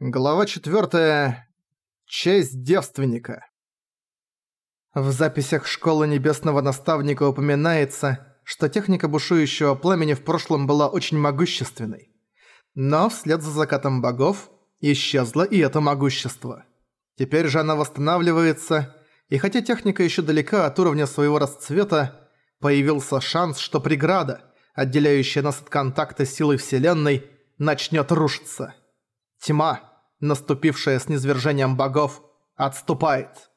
Глава 4. Честь девственника. В записях Школы Небесного Наставника упоминается, что техника бушующего пламени в прошлом была очень могущественной. Но вслед за закатом богов исчезло и это могущество. Теперь же она восстанавливается, и хотя техника еще далека от уровня своего расцвета, появился шанс, что преграда, отделяющая нас от контакта с силой Вселенной, начнет рушиться. Тьма, наступившая с низвержением богов, отступает.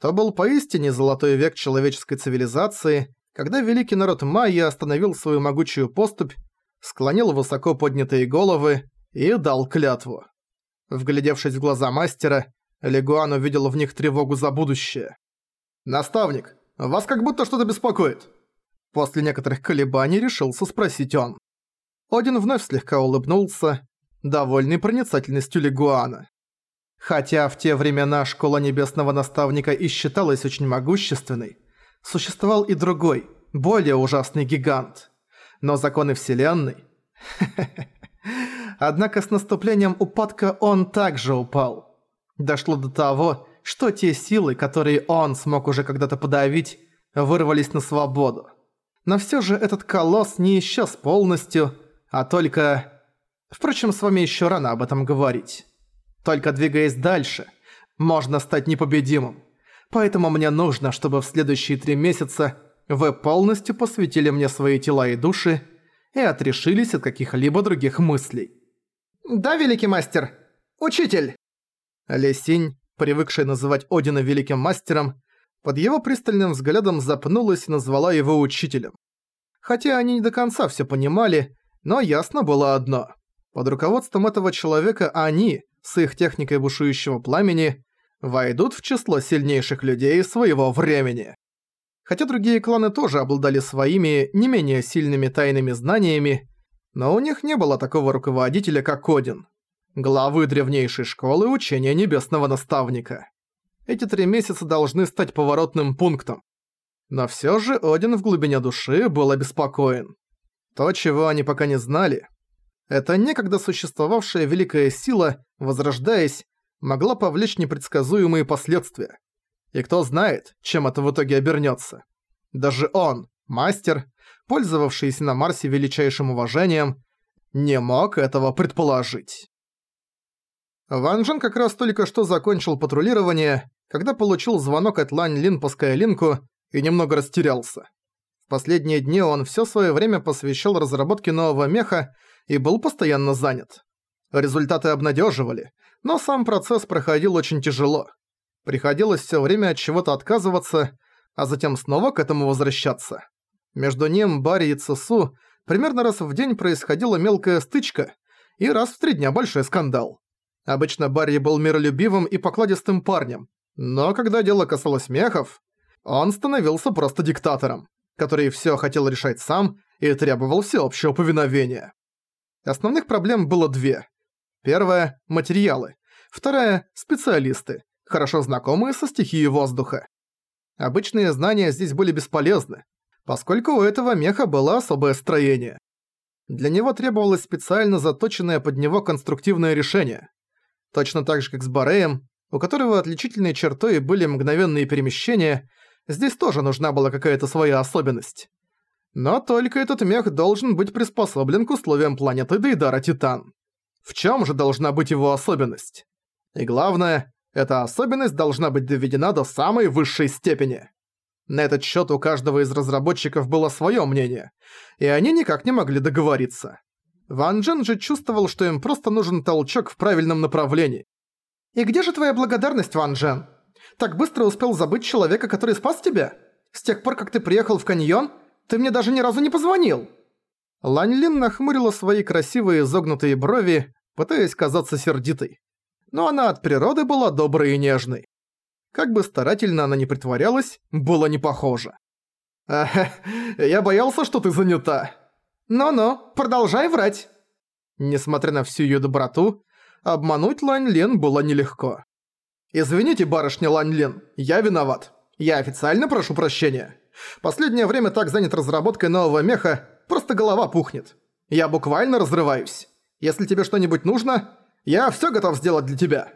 То был поистине золотой век человеческой цивилизации, когда великий народ майя остановил свою могучую поступь, склонил высоко поднятые головы и дал клятву. Вглядевшись в глаза мастера, Легуан увидел в них тревогу за будущее. «Наставник, вас как будто что-то беспокоит?» После некоторых колебаний решился спросить он. Один вновь слегка улыбнулся, довольный проницательностью Лигуана. Хотя в те времена Школа Небесного Наставника и считалась очень могущественной, существовал и другой, более ужасный гигант. Но законы Вселенной... Однако с наступлением упадка он также упал. Дошло до того, что те силы, которые он смог уже когда-то подавить, вырвались на свободу. Но всё же этот колосс не исчез полностью, а только Впрочем, с вами еще рано об этом говорить. Только двигаясь дальше, можно стать непобедимым. Поэтому мне нужно, чтобы в следующие три месяца вы полностью посвятили мне свои тела и души и отрешились от каких-либо других мыслей. «Да, великий мастер! Учитель!» Лесинь, привыкшая называть Одина великим мастером, под его пристальным взглядом запнулась и назвала его учителем. Хотя они не до конца все понимали, но ясно было одно. Под руководством этого человека они, с их техникой бушующего пламени, войдут в число сильнейших людей своего времени. Хотя другие кланы тоже обладали своими, не менее сильными тайными знаниями, но у них не было такого руководителя, как Один, главы древнейшей школы учения Небесного Наставника. Эти три месяца должны стать поворотным пунктом. Но всё же Один в глубине души был обеспокоен. То, чего они пока не знали, эта некогда существовавшая великая сила, возрождаясь, могла повлечь непредсказуемые последствия. И кто знает, чем это в итоге обернется. Даже он, мастер, пользовавшийся на Марсе величайшим уважением, не мог этого предположить. Ван Джен как раз только что закончил патрулирование, когда получил звонок от Лань Лин по Скайлинку и немного растерялся. В последние дни он все свое время посвящал разработке нового меха и был постоянно занят. Результаты обнадеживали, но сам процесс проходил очень тяжело. Приходилось все время от чего-то отказываться, а затем снова к этому возвращаться. Между ним, Барри и Цесу примерно раз в день происходила мелкая стычка, и раз в три дня большой скандал. Обычно Барри был миролюбивым и покладистым парнем, но когда дело касалось мехов, он становился просто диктатором который все хотел решать сам и требовал всеобщего повиновения. Основных проблем было две. Первая – материалы. Вторая – специалисты, хорошо знакомые со стихией воздуха. Обычные знания здесь были бесполезны, поскольку у этого меха было особое строение. Для него требовалось специально заточенное под него конструктивное решение. Точно так же, как с Бареем, у которого отличительной чертой были мгновенные перемещения – здесь тоже нужна была какая-то своя особенность. Но только этот мех должен быть приспособлен к условиям планеты Дейдара Титан. В чем же должна быть его особенность? И главное, эта особенность должна быть доведена до самой высшей степени. На этот счет у каждого из разработчиков было свое мнение, и они никак не могли договориться. Ван Джен же чувствовал, что им просто нужен толчок в правильном направлении. «И где же твоя благодарность, Ван Джен?» Так быстро успел забыть человека, который спас тебя? С тех пор, как ты приехал в каньон, ты мне даже ни разу не позвонил!» Лань Лин нахмурила свои красивые изогнутые брови, пытаясь казаться сердитой. Но она от природы была доброй и нежной. Как бы старательно она ни притворялась, было не похоже. «Ага, я боялся, что ты занята». «Ну-ну, продолжай врать». Несмотря на всю её доброту, обмануть Лань Лин было нелегко. «Извините, барышня Лань я виноват. Я официально прошу прощения. Последнее время так занят разработкой нового меха, просто голова пухнет. Я буквально разрываюсь. Если тебе что-нибудь нужно, Я всё готов сделать для тебя!»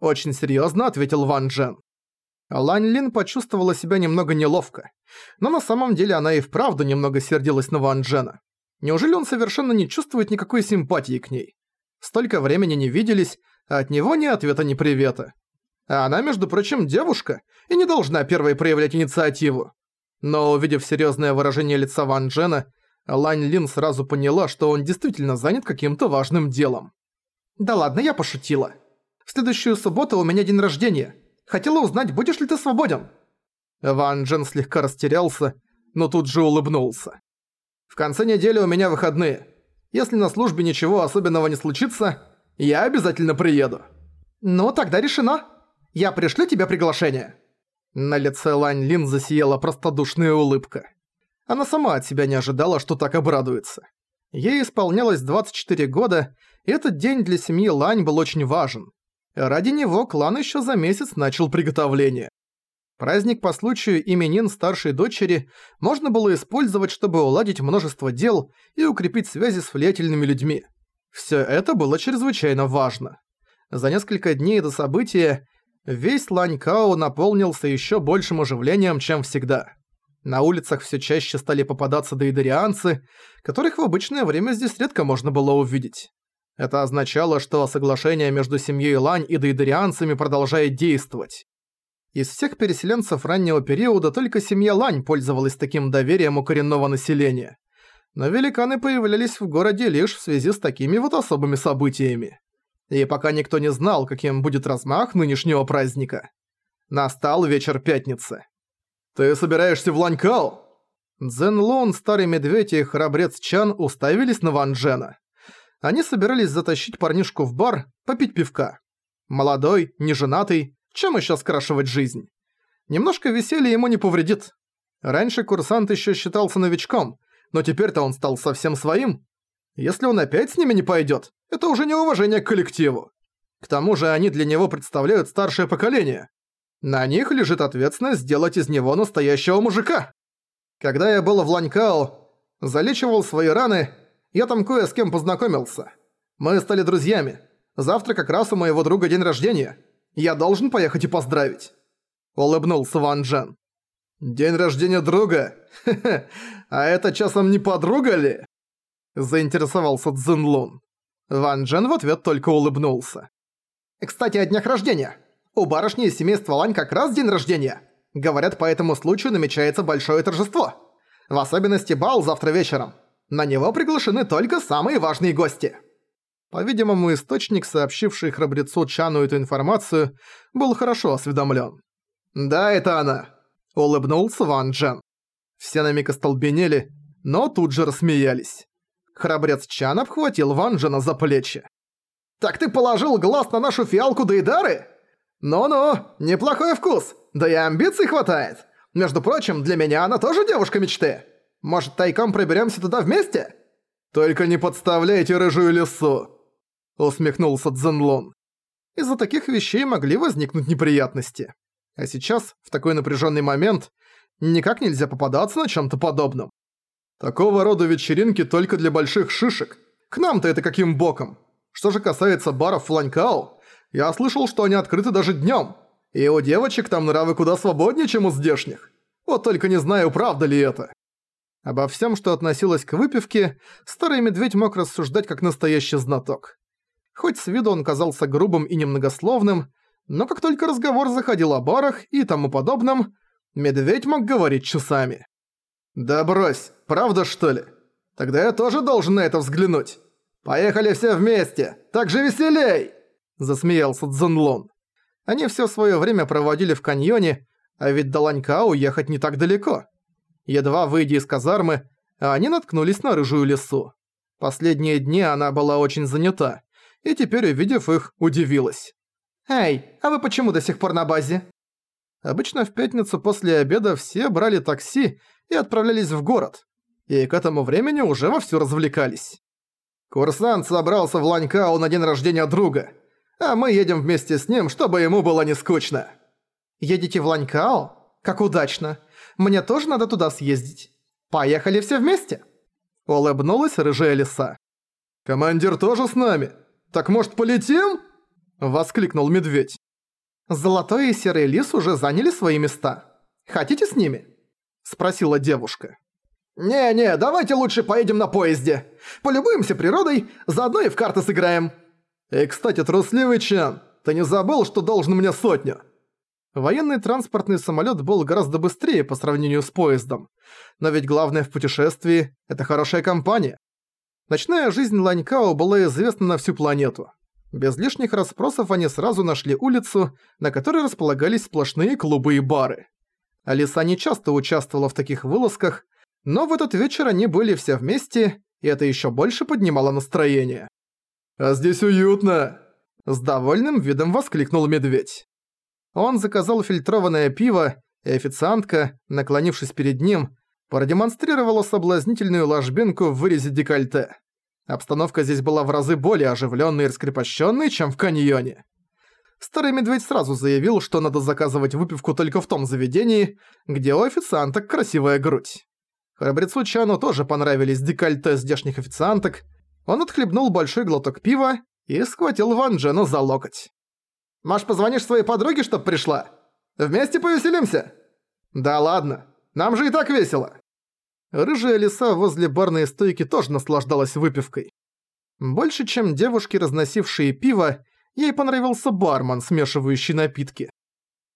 Очень серьёзно ответил Ван Джен. Лань Лин почувствовала себя немного неловко, но на самом деле она и вправду немного сердилась на Ван Джена. Неужели он совершенно не чувствует никакой симпатии к ней? Столько времени не виделись, а от него ни ответа, ни привета. А она, между прочим, девушка и не должна первой проявлять инициативу. Но увидев серьезное выражение лица Ван Джена, Лань Лин сразу поняла, что он действительно занят каким-то важным делом. «Да ладно, я пошутила. В следующую субботу у меня день рождения. Хотела узнать, будешь ли ты свободен?» Ван Джен слегка растерялся, но тут же улыбнулся. «В конце недели у меня выходные. Если на службе ничего особенного не случится, я обязательно приеду». «Ну, тогда решено. Я пришлю тебе приглашение». На лице Лань Лин засияла простодушная улыбка. Она сама от себя не ожидала, что так обрадуется. Ей исполнялось 24 года, и этот день для семьи Лань был очень важен. Ради него клан еще за месяц начал приготовление. Праздник по случаю именин старшей дочери можно было использовать, чтобы уладить множество дел и укрепить связи с влиятельными людьми. Всё это было чрезвычайно важно. За несколько дней до события весь Ланькао наполнился ещё большим оживлением, чем всегда. На улицах всё чаще стали попадаться дейдерианцы, которых в обычное время здесь редко можно было увидеть. Это означало, что соглашение между семьей Лань и дейдерианцами продолжает действовать. Из всех переселенцев раннего периода только семья Лань пользовалась таким доверием у коренного населения. Но великаны появлялись в городе лишь в связи с такими вот особыми событиями. И пока никто не знал, каким будет размах нынешнего праздника. Настал вечер пятницы. «Ты собираешься в Ланькао?» Цзэн Лун, Старый Медведь и Храбрец Чан уставились на Ван Джена. Они собирались затащить парнишку в бар, попить пивка. Молодой, неженатый, чем еще скрашивать жизнь? Немножко веселья ему не повредит. Раньше курсант еще считался новичком, но теперь-то он стал совсем своим. Если он опять с ними не пойдет, это уже не уважение к коллективу. К тому же они для него представляют старшее поколение. На них лежит ответственность сделать из него настоящего мужика. Когда я был в Ланькао, залечивал свои раны, я там кое с кем познакомился. Мы стали друзьями. Завтра как раз у моего друга день рождения. Я должен поехать и поздравить!» Улыбнулся Ван Джен. «День рождения друга? А это часом не подруга ли?» Заинтересовался Цзин Лун. Ван Джен в ответ только улыбнулся. «Кстати, о днях рождения. У барышни из семейства Лань как раз день рождения. Говорят, по этому случаю намечается большое торжество. В особенности бал завтра вечером. На него приглашены только самые важные гости». По-видимому, источник, сообщивший храбрецу Чану эту информацию, был хорошо осведомлен. «Да, это она», — улыбнулся Ван Джен. Все на миг остолбенели, но тут же рассмеялись. Храбрец Чан обхватил Ван Джена за плечи. «Так ты положил глаз на нашу фиалку Дейдары? Ну-ну, неплохой вкус, да и амбиций хватает. Между прочим, для меня она тоже девушка мечты. Может, тайком проберемся туда вместе?» «Только не подставляйте рыжую лису!» усмехнулся Цзэнлон. Из-за таких вещей могли возникнуть неприятности. А сейчас, в такой напряженный момент, никак нельзя попадаться на чем то подобном. Такого рода вечеринки только для больших шишек. К нам-то это каким боком? Что же касается баров Фланькао, я слышал, что они открыты даже днем. И у девочек там нравы куда свободнее, чем у здешних. Вот только не знаю, правда ли это. Обо всем, что относилось к выпивке, старый медведь мог рассуждать как настоящий знаток. Хоть с виду он казался грубым и немногословным, но как только разговор заходил о барах и тому подобном, медведь мог говорить часами. «Да брось, правда что ли? Тогда я тоже должен на это взглянуть. Поехали все вместе, так же веселей!» Засмеялся Цзунлун. Они все свое время проводили в каньоне, а ведь до Ланька уехать не так далеко. Едва выйдя из казармы, они наткнулись на рыжую лесу. Последние дни она была очень занята, и теперь, увидев их, удивилась. «Эй, а вы почему до сих пор на базе?» Обычно в пятницу после обеда все брали такси и отправлялись в город, и к этому времени уже вовсю развлекались. Курсант собрался в Ланькау на день рождения друга, а мы едем вместе с ним, чтобы ему было не скучно. «Едете в Ланькао? Как удачно. Мне тоже надо туда съездить. Поехали все вместе?» Улыбнулась рыжая лиса. «Командир тоже с нами?» «Так может полетим?» – воскликнул медведь. «Золотой и серый лис уже заняли свои места. Хотите с ними?» – спросила девушка. «Не-не, давайте лучше поедем на поезде. Полюбуемся природой, заодно и в карты сыграем». «И, кстати, трусливый Чан, ты не забыл, что должен мне сотню?» Военный транспортный самолет был гораздо быстрее по сравнению с поездом. Но ведь главное в путешествии – это хорошая компания. Ночная жизнь Ланькао была известна на всю планету. Без лишних расспросов они сразу нашли улицу, на которой располагались сплошные клубы и бары. Алиса не часто участвовала в таких вылазках, но в этот вечер они были все вместе, и это еще больше поднимало настроение. «А здесь уютно!» С довольным видом воскликнул медведь. Он заказал фильтрованное пиво, и официантка, наклонившись перед ним, продемонстрировала соблазнительную ложбинку в вырезе декольте. Обстановка здесь была в разы более оживленной и раскрепощенной, чем в каньоне. Старый медведь сразу заявил, что надо заказывать выпивку только в том заведении, где у официанток красивая грудь. Храбрецу Чану тоже понравились декольте здешних официанток. Он отхлебнул большой глоток пива и схватил Ван Джена за локоть. «Маш, позвонишь своей подруге, чтоб пришла? Вместе повеселимся?» «Да ладно, нам же и так весело!» Рыжая лиса возле барной стойки тоже наслаждалась выпивкой. Больше, чем девушки, разносившие пиво, ей понравился бармен, смешивающий напитки.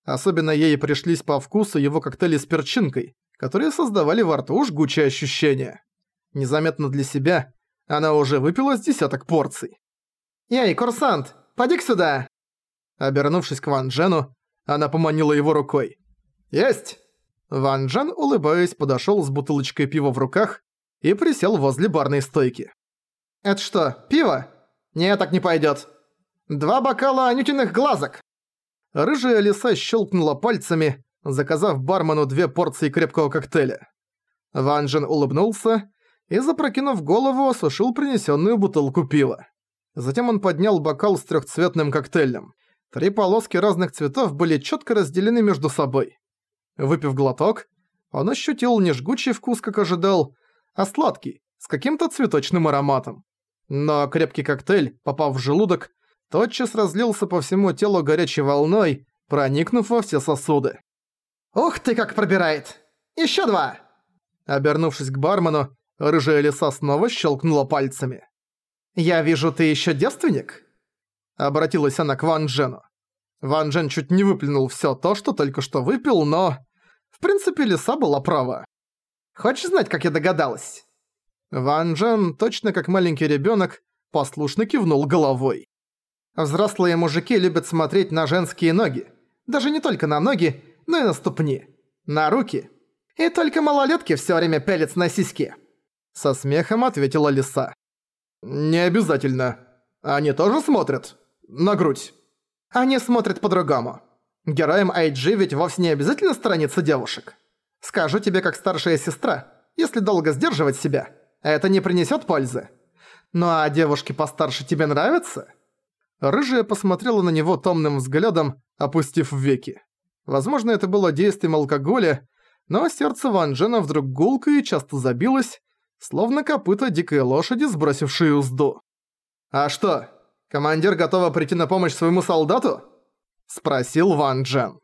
Особенно ей пришлись по вкусу его коктейли с перчинкой, которые создавали во рту жгучее ощущение. Незаметно для себя она уже выпила с десяток порций. «Эй, курсант, поди сюда!» Обернувшись к Ван Джену, она поманила его рукой. «Есть!» Ван Джен, улыбаясь, подошёл с бутылочкой пива в руках и присел возле барной стойки. «Это что, пиво? Не, так не пойдёт. Два бокала анютиных глазок!» Рыжая лиса щелкнула пальцами, заказав бармену две порции крепкого коктейля. Ван Джен улыбнулся и, запрокинув голову, осушил принесенную бутылку пива. Затем он поднял бокал с трехцветным коктейлем. Три полоски разных цветов были четко разделены между собой. Выпив глоток, он ощутил не жгучий вкус, как ожидал, а сладкий, с каким-то цветочным ароматом. Но крепкий коктейль, попав в желудок, тотчас разлился по всему телу горячей волной, проникнув во все сосуды. «Ух ты, как пробирает! Ещё два!» Обернувшись к бармену, рыжая лиса снова щелкнула пальцами. «Я вижу, ты ещё девственник?» Обратилась она к Ван Джену. Ван Джен чуть не выплюнул всё то, что только что выпил, но... В принципе, лиса была права. «Хочешь знать, как я догадалась?» Ван Джен, точно как маленький ребёнок, послушно кивнул головой. Взрослые мужики любят смотреть на женские ноги. Даже не только на ноги, но и на ступни. На руки. И только малолетки все время пялятся на сиськи. Со смехом ответила лиса. «Не обязательно. Они тоже смотрят? На грудь?» «Они смотрят по-другому. Героям IG ведь вовсе не обязательно сторониться девушек. Скажу тебе как старшая сестра, если долго сдерживать себя, это не принесет пользы. Ну а девушки постарше тебе нравятся?» Рыжая посмотрела на него томным взглядом, опустив веки. Возможно, это было действием алкоголя, но сердце Ван Джена вдруг гулко и часто забилось, словно копыта дикой лошади, сбросившей узду. «А что, командир готова прийти на помощь своему солдату?» – спросил Ван Джен.